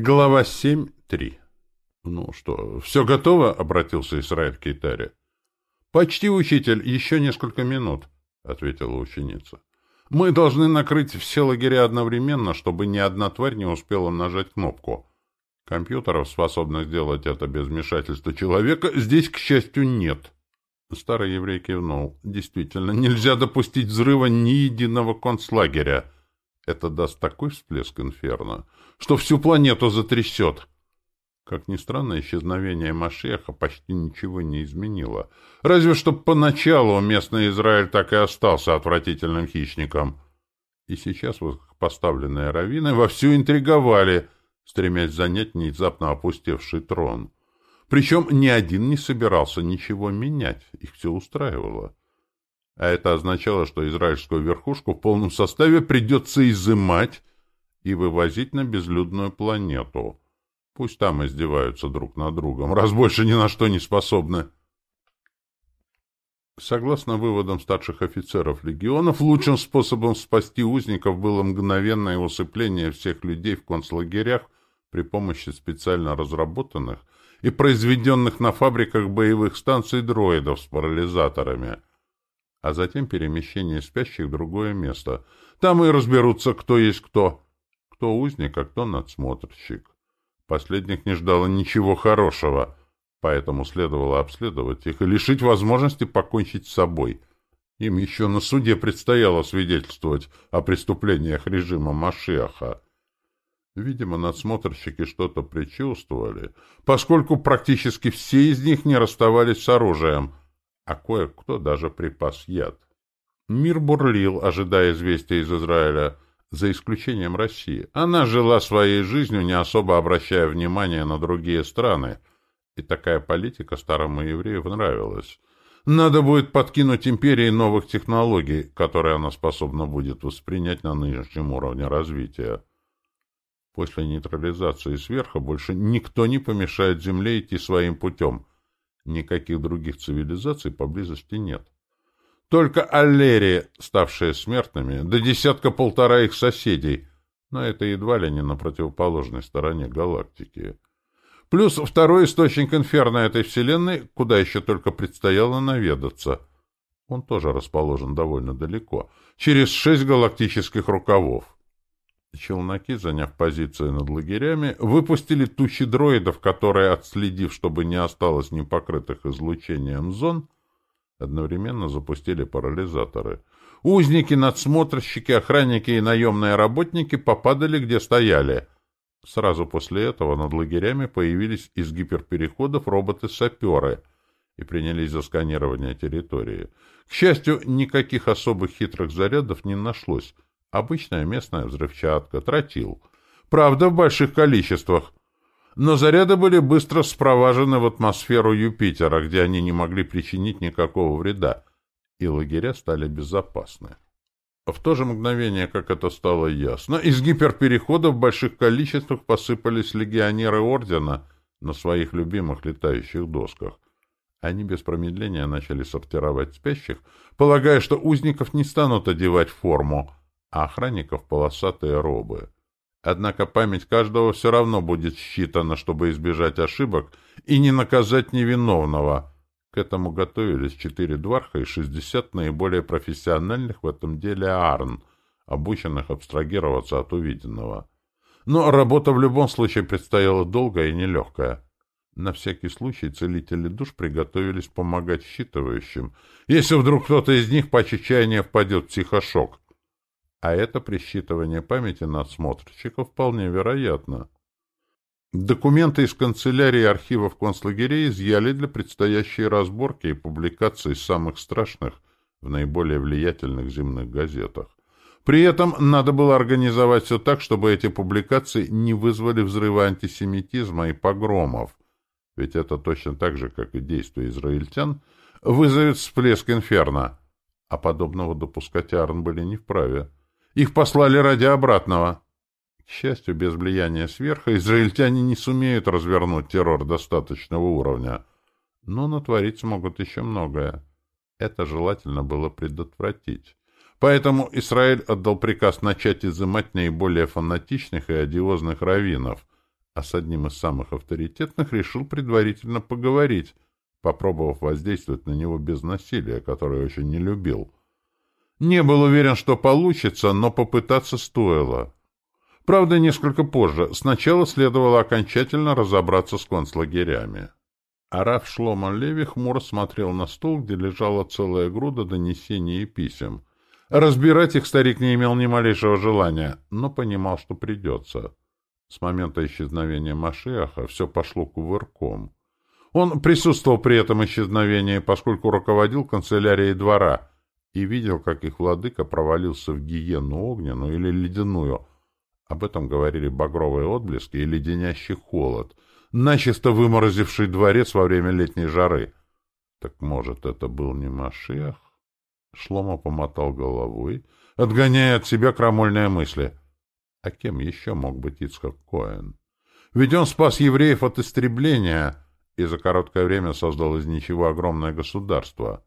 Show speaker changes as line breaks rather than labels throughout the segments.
Глава 7.3. «Ну что, все готово?» — обратился Исраиль к Кейтаре. «Почти, учитель, еще несколько минут», — ответила ученица. «Мы должны накрыть все лагеря одновременно, чтобы ни одна тварь не успела нажать кнопку. Компьютеров, способных сделать это без вмешательства человека, здесь, к счастью, нет». Старый еврей кивнул. «Действительно, нельзя допустить взрыва ни единого концлагеря. Это даст такой всплеск инферно, что всю планету затрясет». Как ни странно, исчезновение Машеха почти ничего не изменило. Разве что поначалу местный Израиль так и остался отвратительным хищником. И сейчас поставленные раввины вовсю интриговали, стремясь занять внезапно опустевший трон. Причем ни один не собирался ничего менять, их все устраивало. А это означало, что израильскую верхушку в полном составе придется изымать и вывозить на безлюдную планету — Пусть там издеваются друг над другом, раз больше ни на что не способны. Согласно выводам старших офицеров легионов, лучшим способом спасти узников было мгновенное усыпление всех людей в концлагерях при помощи специально разработанных и произведенных на фабриках боевых станций дроидов с парализаторами, а затем перемещение спящих в другое место. Там и разберутся, кто есть кто. Кто узник, а кто надсмотрщик. Последних не ждало ничего хорошего, поэтому следовало обследовать их и лишить возможности покончить с собой. Им еще на суде предстояло свидетельствовать о преступлениях режима Машиаха. Видимо, надсмотрщики что-то предчувствовали, поскольку практически все из них не расставались с оружием, а кое-кто даже припас яд. Мир бурлил, ожидая известия из Израиля — за исключением России. Она жила своей жизнью, не особо обращая внимания на другие страны, и такая политика старому еврею нравилась. Надо будет подкинуть империи новых технологий, которые она способна будет воспринять на нынешнем уровне развития. После нейтрализации сверха больше никто не помешает Земле идти своим путем. Никаких других цивилизаций поблизости нет. Только аллерии, ставшие смертными, до десятка-полтора их соседей, но это едва ли не на противоположной стороне галактики. Плюс второй источник инферно этой вселенной, куда еще только предстояло наведаться. Он тоже расположен довольно далеко, через шесть галактических рукавов. Челноки, заняв позиции над лагерями, выпустили тучи дроидов, которые, отследив, чтобы не осталось непокрытых излучением зон, Одновременно запустили парализаторы. Узники, надсмотрщики, охранники и наемные работники попадали, где стояли. Сразу после этого над лагерями появились из гиперпереходов роботы-саперы и принялись за сканирование территории. К счастью, никаких особых хитрых зарядов не нашлось. Обычная местная взрывчатка, тротил. Правда, в больших количествах но заряды были быстро спроважены в атмосферу Юпитера, где они не могли причинить никакого вреда, и лагеря стали безопасны. В то же мгновение, как это стало ясно, из гиперперехода в больших количествах посыпались легионеры Ордена на своих любимых летающих досках. Они без промедления начали сортировать спящих, полагая, что узников не станут одевать форму, охранников — полосатые робы. Однако память каждого все равно будет считана, чтобы избежать ошибок и не наказать невиновного. К этому готовились четыре дварха и шестьдесят наиболее профессиональных в этом деле арн, обученных абстрагироваться от увиденного. Но работа в любом случае предстояла долгая и нелегкая. На всякий случай целители душ приготовились помогать считывающим, если вдруг кто-то из них по чечаянию впадет в психошок — а это при считывании памяти надсмотрщиков вполне вероятно. Документы из канцелярии архивов концлагерей изъяли для предстоящей разборки и публикации самых страшных в наиболее влиятельных земных газетах. При этом надо было организовать все так, чтобы эти публикации не вызвали взрыва антисемитизма и погромов, ведь это точно так же, как и действия израильтян, вызовет всплеск инферно, а подобного допускать Арн были не вправе. Их послали ради обратного. К счастью, без влияния сверха израильтяне не сумеют развернуть террор достаточного уровня, но натворить смогут еще многое. Это желательно было предотвратить. Поэтому Израиль отдал приказ начать изымать наиболее фанатичных и одиозных раввинов, а с одним из самых авторитетных решил предварительно поговорить, попробовав воздействовать на него без насилия, которое очень не любил. Не был уверен, что получится, но попытаться стоило. Правда, несколько позже. Сначала следовало окончательно разобраться с концлагерями. Араф Шлома Леви хмуро смотрел на стол, где лежала целая груда донесений и писем. Разбирать их старик не имел ни малейшего желания, но понимал, что придется. С момента исчезновения Машиаха все пошло кувырком. Он присутствовал при этом исчезновении, поскольку руководил канцелярией двора и видел, как их владыка провалился в гиену огненную или ледяную. Об этом говорили багровые отблески и леденящий холод, начисто выморозивший дворец во время летней жары. Так может, это был не Машиах? Шлома помотал головой, отгоняя от себя крамольные мысли. А кем еще мог быть Ицхак Коэн? Ведь он спас евреев от истребления и за короткое время создал из ничего огромное государство.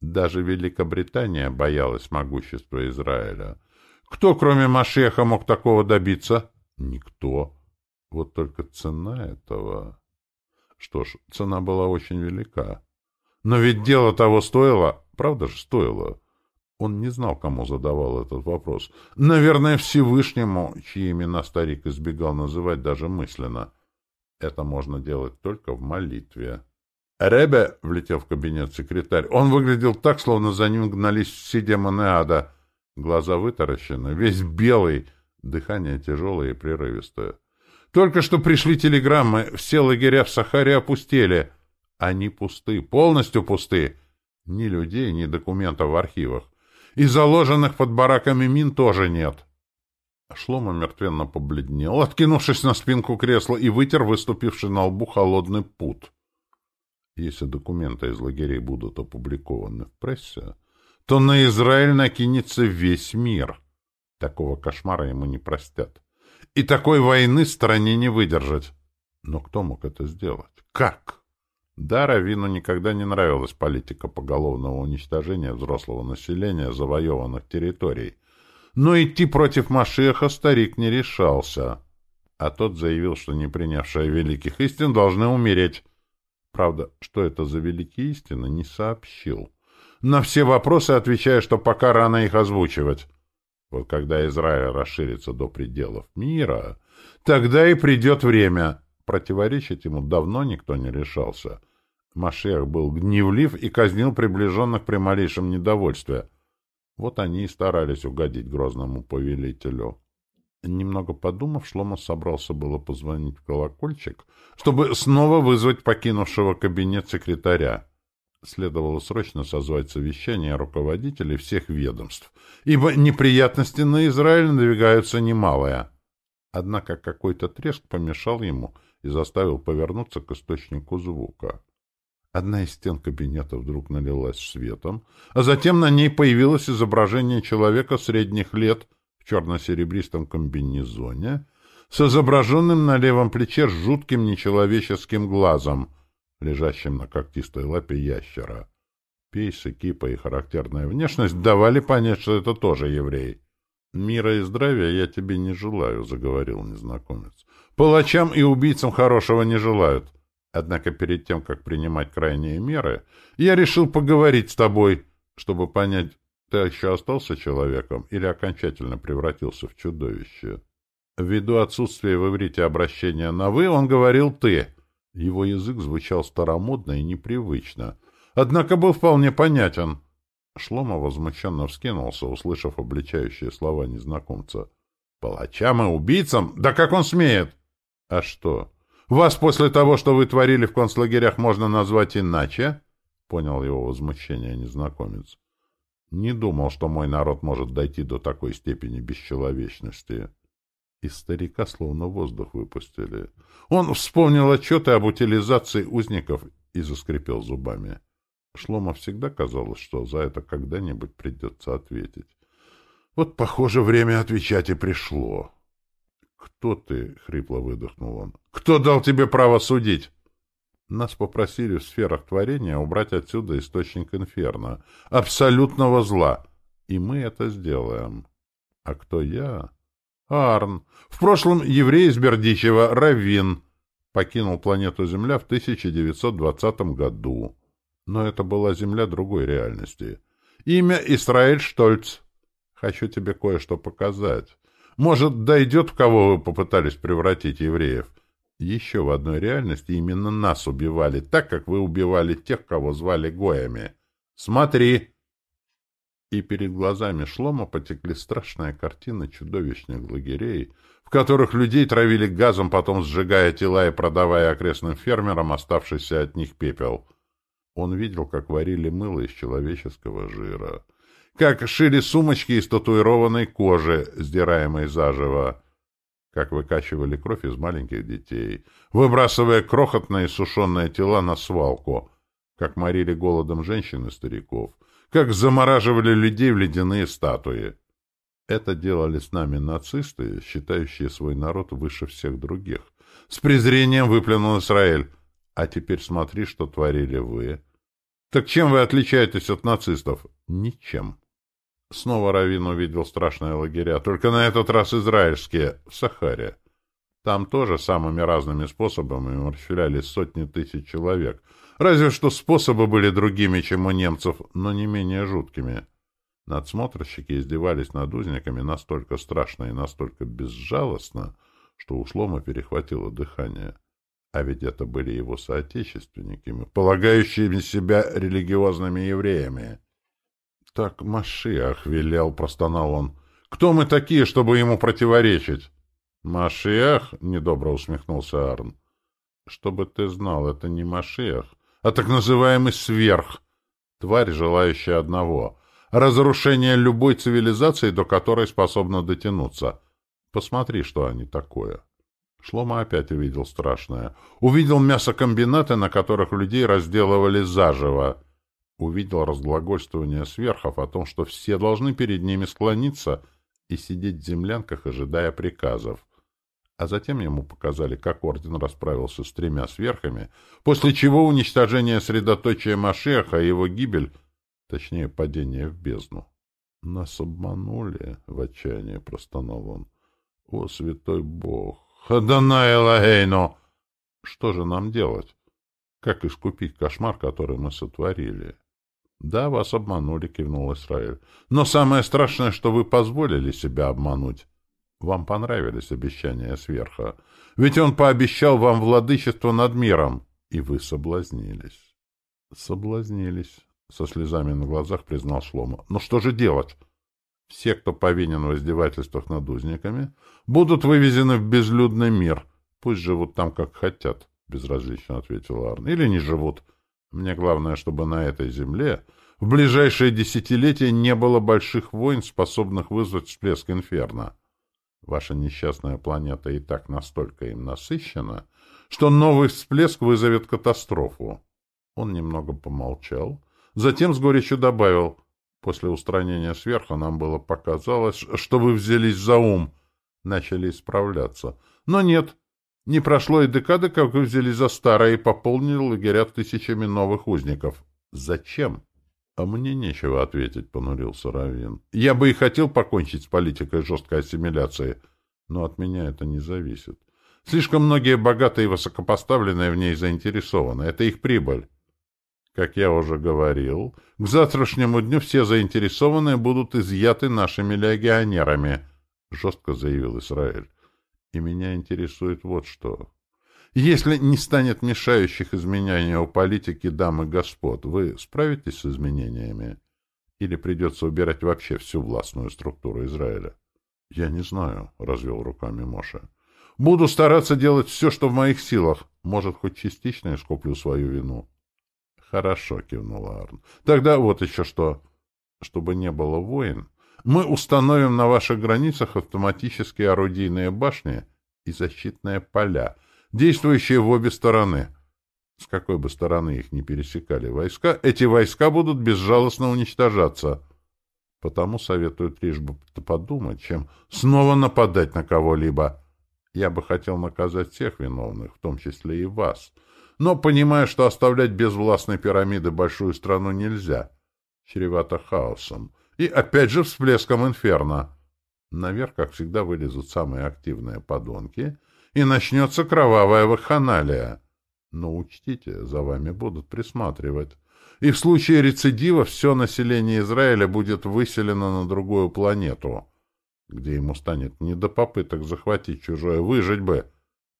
Даже Великобритания боялась могущества Израиля. Кто, кроме Машеха, мог такого добиться? Никто. Вот только цена этого... Что ж, цена была очень велика. Но ведь дело того стоило, правда же стоило. Он не знал, кому задавал этот вопрос. Наверное, Всевышнему, чьи имена старик избегал называть даже мысленно. Это можно делать только в молитве. «Ребе!» — влетел в кабинет секретарь. Он выглядел так, словно за ним гнались все демоны ада. Глаза вытаращены, весь белый, дыхание тяжелое и прерывистое. «Только что пришли телеграммы, все лагеря в Сахаре опустели. Они пусты, полностью пусты. Ни людей, ни документов в архивах. И заложенных под бараками мин тоже нет». Шлома мертвенно побледнел, откинувшись на спинку кресла, и вытер выступивший на лбу холодный пут. Если документы из лагерей будут опубликованы в прессе, то на Израиль накинется весь мир. Такого кошмара ему не простят. И такой войны стране не выдержать. Но кто мог это сделать? Как? Да, Равину никогда не нравилась политика поголовного уничтожения взрослого населения завоеванных территорий. Но идти против Машеха старик не решался. А тот заявил, что не принявшие великих истин должны умереть. Правда, что это за великие истины, не сообщил. На все вопросы отвечая, что пока рано их озвучивать. Вот когда Израиль расширится до пределов мира, тогда и придет время. Противоречить ему давно никто не решался. Машех был гневлив и казнил приближенных при малейшем недовольстве. Вот они и старались угодить грозному повелителю. Немного подумав, Шлома собрался было позвонить в колокольчик, чтобы снова вызвать покинувшего кабинет секретаря. Следовало срочно созвать совещание руководителей всех ведомств, ибо неприятности на Израиль надвигаются немалые. Однако какой-то треск помешал ему и заставил повернуться к источнику звука. Одна из стен кабинета вдруг налилась светом, а затем на ней появилось изображение человека средних лет — черно-серебристом комбинезоне с изображенным на левом плече жутким нечеловеческим глазом, лежащим на когтистой лапе ящера. Пейсы, кипа и характерная внешность давали понять, что это тоже еврей. «Мира и здравия я тебе не желаю», — заговорил незнакомец. «Палачам и убийцам хорошего не желают. Однако перед тем, как принимать крайние меры, я решил поговорить с тобой, чтобы понять, ты еще остался человеком или окончательно превратился в чудовище? Ввиду отсутствия в иврите обращения на «вы», он говорил «ты». Его язык звучал старомодно и непривычно, однако был вполне понятен. Шлома возмущенно вскинулся, услышав обличающие слова незнакомца. «Палачам и убийцам? Да как он смеет?» «А что? Вас после того, что вы творили в концлагерях, можно назвать иначе?» — понял его возмущение незнакомец. Не думал, что мой народ может дойти до такой степени бесчеловечности. Из старика словно воздух выпустили. Он вспомнил отчеты об утилизации узников и заскрипел зубами. Шлома всегда казалось, что за это когда-нибудь придется ответить. Вот, похоже, время отвечать и пришло. — Кто ты? — хрипло выдохнул он. — Кто дал тебе право судить? Нас попросили в сферах творения убрать отсюда источник инферно, абсолютного зла, и мы это сделаем. А кто я? Арн. В прошлом еврей из Бердичева, Равин, покинул планету Земля в 1920 году. Но это была Земля другой реальности. Имя Исраэль Штольц. Хочу тебе кое-что показать. Может, дойдет, в кого вы попытались превратить евреев. Еще в одной реальности именно нас убивали, так как вы убивали тех, кого звали Гоями. Смотри!» И перед глазами Шлома потекли страшные картины чудовищных лагерей, в которых людей травили газом, потом сжигая тела и продавая окрестным фермерам оставшийся от них пепел. Он видел, как варили мыло из человеческого жира, как шили сумочки из татуированной кожи, сдираемой заживо, как выкачивали кровь из маленьких детей, выбрасывая крохотные сушеные тела на свалку, как морили голодом женщин и стариков, как замораживали людей в ледяные статуи. Это делали с нами нацисты, считающие свой народ выше всех других. С презрением выплюнул Израиль. А теперь смотри, что творили вы. Так чем вы отличаетесь от нацистов? Ничем. Снова Равин увидел страшные лагеря, только на этот раз израильские, в Сахаре. Там тоже самыми разными способами умерщвляли сотни тысяч человек, Разве что способы были другими, чем у немцев, но не менее жуткими. Надсмотрщики издевались над узниками настолько страшно и настолько безжалостно, что у Шлома перехватило дыхание. А ведь это были его соотечественники, полагающими себя религиозными евреями. — Так Машиах велел, — простонал он. — Кто мы такие, чтобы ему противоречить? — Машиах? — недобро усмехнулся Арн. — Чтобы ты знал, это не Машиах, а так называемый сверх. Тварь, желающая одного — разрушения любой цивилизации, до которой способна дотянуться. Посмотри, что они такое. Шлома опять увидел страшное. Увидел мясокомбинаты, на которых людей разделывали заживо. Увидел разглагольствование сверхов о том, что все должны перед ними склониться и сидеть в землянках, ожидая приказов а затем ему показали, как орден расправился с тремя сверхами, после чего уничтожение средоточия Машеха и его гибель, точнее, падение в бездну. «Нас обманули», — в отчаянии простонал он. «О, святой Бог! Хаданай Элагейно! Что же нам делать? Как искупить кошмар, который мы сотворили?» «Да, вас обманули», — кивнул Израиль. «Но самое страшное, что вы позволили себя обмануть. Вам понравились обещания сверха. Ведь он пообещал вам владычество над миром, и вы соблазнились. Соблазнились, со слезами на глазах признал Шлома. Но что же делать? Все, кто повинен в издевательствах над узниками, будут вывезены в безлюдный мир. Пусть живут там, как хотят, безразлично ответил Арн. Или не живут. Мне главное, чтобы на этой земле в ближайшие десятилетия не было больших войн, способных вызвать всплеск инферно. Ваша несчастная планета и так настолько им насыщена, что новый всплеск вызовет катастрофу. Он немного помолчал, затем с горечью добавил, после устранения сверху нам было показалось, что вы взялись за ум, начали исправляться. Но нет, не прошло и декады, как вы взялись за старое и пополнили лагеря тысячами новых узников. Зачем? — А мне нечего ответить, — понурился Равин. — Я бы и хотел покончить с политикой жесткой ассимиляции, но от меня это не зависит. Слишком многие богатые и высокопоставленные в ней заинтересованы. Это их прибыль. Как я уже говорил, к завтрашнему дню все заинтересованные будут изъяты нашими легионерами, — жестко заявил Израиль. И меня интересует вот что. Если не станет мешающих изменений у политики дам и господ, вы справитесь с изменениями? Или придется убирать вообще всю властную структуру Израиля? — Я не знаю, — развел руками Моша. — Буду стараться делать все, что в моих силах. Может, хоть частично искуплю свою вину. — Хорошо, — кивнул Арн. — Тогда вот еще что. Чтобы не было войн, мы установим на ваших границах автоматические орудийные башни и защитные поля — действующие в обе стороны. С какой бы стороны их ни пересекали войска, эти войска будут безжалостно уничтожаться. Потому советуют лишь подумать, чем снова нападать на кого-либо. Я бы хотел наказать всех виновных, в том числе и вас. Но понимая, что оставлять без властной пирамиды большую страну нельзя, чревато хаосом. И опять же всплеском инферно. Наверх, как всегда, вылезут самые активные подонки, и начнется кровавая вакханалия. Но учтите, за вами будут присматривать. И в случае рецидива все население Израиля будет выселено на другую планету, где ему станет не до попыток захватить чужое, выжить бы.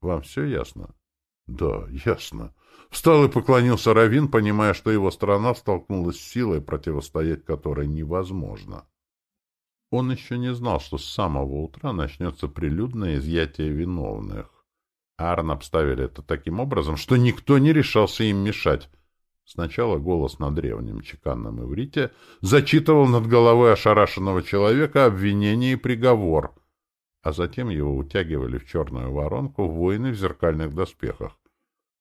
Вам все ясно? Да, ясно. Встал и поклонился Равин, понимая, что его страна столкнулась с силой, противостоять которой невозможно. Он еще не знал, что с самого утра начнется прилюдное изъятие виновных. Арн обставили это таким образом, что никто не решался им мешать. Сначала голос на древнем чеканном иврите зачитывал над головой ошарашенного человека обвинение и приговор, а затем его утягивали в черную воронку воины в зеркальных доспехах.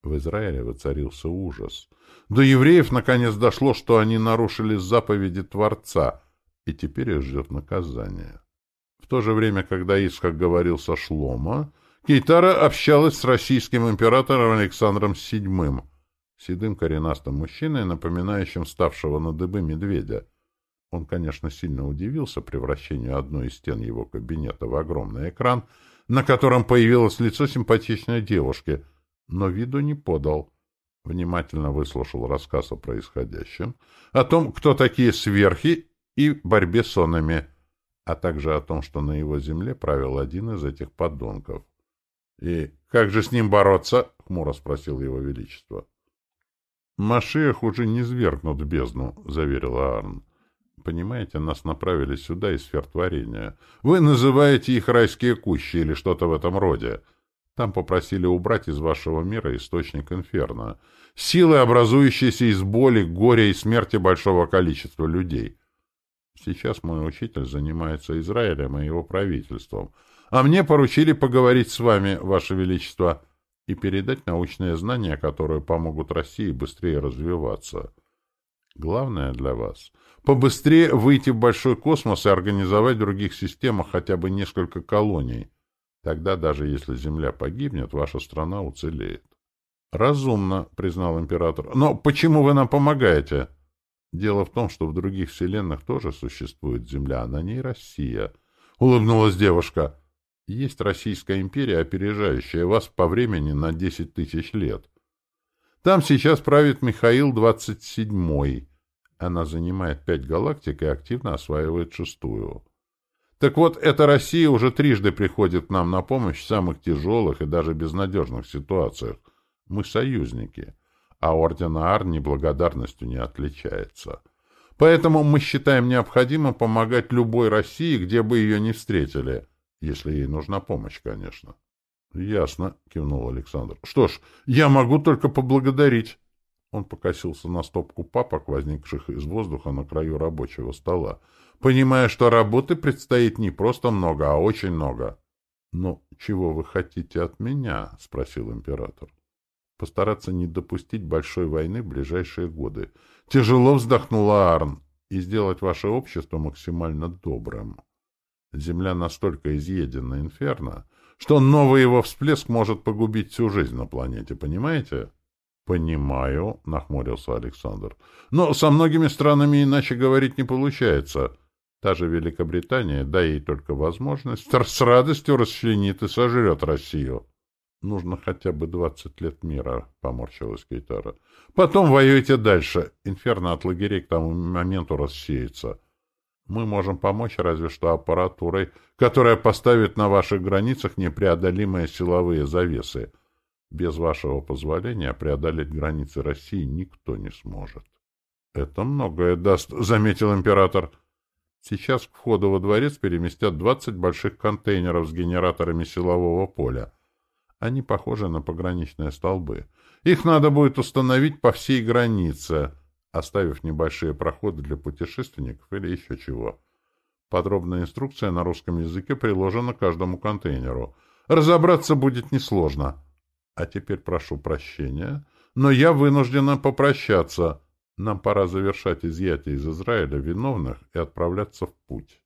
В Израиле воцарился ужас. До евреев наконец дошло, что они нарушили заповеди Творца, и теперь их ждет наказание. В то же время, когда Исхак говорил со Шлома, Кейтара общалась с российским императором Александром VII, седым коренастым мужчиной, напоминающим ставшего на дыбы медведя. Он, конечно, сильно удивился превращению одной из стен его кабинета в огромный экран, на котором появилось лицо симпатичной девушки — но виду не подал. Внимательно выслушал рассказ о происходящем, о том, кто такие сверхи и борьбе с онами, а также о том, что на его земле правил один из этих подонков. — И как же с ним бороться? — хмуро спросил его величество. — Машиях уже не свергнут в бездну, — заверила Арн. — Понимаете, нас направили сюда из сфер творения. Вы называете их райские кущи или что-то в этом роде. — там попросили убрать из вашего мира источник инферно. Силы, образующиеся из боли, горя и смерти большого количества людей. Сейчас мой учитель занимается Израилем и его правительством. А мне поручили поговорить с вами, ваше величество, и передать научные знания, которые помогут России быстрее развиваться. Главное для вас — побыстрее выйти в большой космос и организовать в других системах хотя бы несколько колоний — Тогда, даже если Земля погибнет, ваша страна уцелеет. «Разумно», — признал император. «Но почему вы нам помогаете?» «Дело в том, что в других вселенных тоже существует Земля, а на ней Россия», — улыбнулась девушка. «Есть Российская империя, опережающая вас по времени на десять тысяч лет. Там сейчас правит Михаил двадцать седьмой. Она занимает пять галактик и активно осваивает шестую». Так вот, эта Россия уже трижды приходит нам на помощь в самых тяжелых и даже безнадежных ситуациях. Мы союзники, а орден Аар неблагодарностью не отличается. Поэтому мы считаем необходимым помогать любой России, где бы ее ни встретили, если ей нужна помощь, конечно. — Ясно, — кивнул Александр. — Что ж, я могу только поблагодарить. Он покосился на стопку папок, возникших из воздуха на краю рабочего стола понимая, что работы предстоит не просто много, а очень много. — Ну, чего вы хотите от меня? — спросил император. — Постараться не допустить большой войны в ближайшие годы. Тяжело вздохнула Арн. И сделать ваше общество максимально добрым. Земля настолько изъедена инферно, что новый его всплеск может погубить всю жизнь на планете, понимаете? — Понимаю, — нахмурился Александр. — Но со многими странами иначе говорить не получается. Та же Великобритания, дай ей только возможность, с радостью расчленит и сожрет Россию. Нужно хотя бы двадцать лет мира, — поморщилась Кейтара. Потом воюйте дальше. Инферно от лагерей к тому моменту рассеется. Мы можем помочь разве что аппаратурой, которая поставит на ваших границах непреодолимые силовые завесы. Без вашего позволения преодолеть границы России никто не сможет. — Это многое даст, — заметил император. — Сейчас к входу во дворец переместят 20 больших контейнеров с генераторами силового поля. Они похожи на пограничные столбы. Их надо будет установить по всей границе, оставив небольшие проходы для путешественников или еще чего. Подробная инструкция на русском языке приложена к каждому контейнеру. Разобраться будет несложно. А теперь прошу прощения, но я вынуждена попрощаться. Нам пора завершать изъятие из Израиля виновных и отправляться в путь.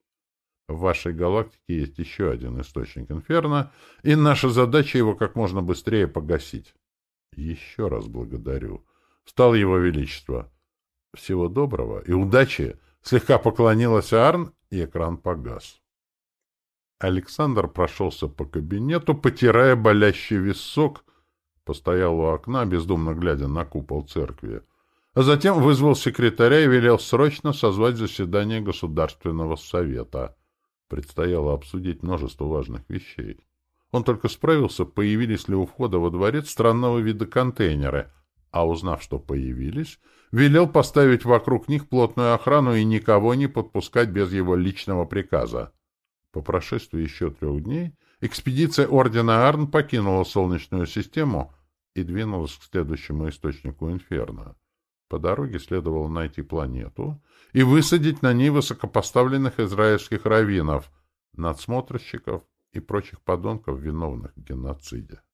В вашей галактике есть еще один источник инферно, и наша задача его как можно быстрее погасить. Еще раз благодарю. Стал его величество. Всего доброго и удачи. Слегка поклонилась Арн, и экран погас. Александр прошелся по кабинету, потирая болящий висок, постоял у окна, бездумно глядя на купол церкви, а затем вызвал секретаря и велел срочно созвать заседание Государственного совета. Предстояло обсудить множество важных вещей. Он только справился, появились ли у входа во дворец странного вида контейнеры, а узнав, что появились, велел поставить вокруг них плотную охрану и никого не подпускать без его личного приказа. По прошествии еще трех дней экспедиция Ордена Арн покинула Солнечную систему и двинулась к следующему источнику Инферно. По дороге следовало найти планету и высадить на ней высокопоставленных израильских раввинов, надсмотрщиков и прочих подонков, виновных в геноциде.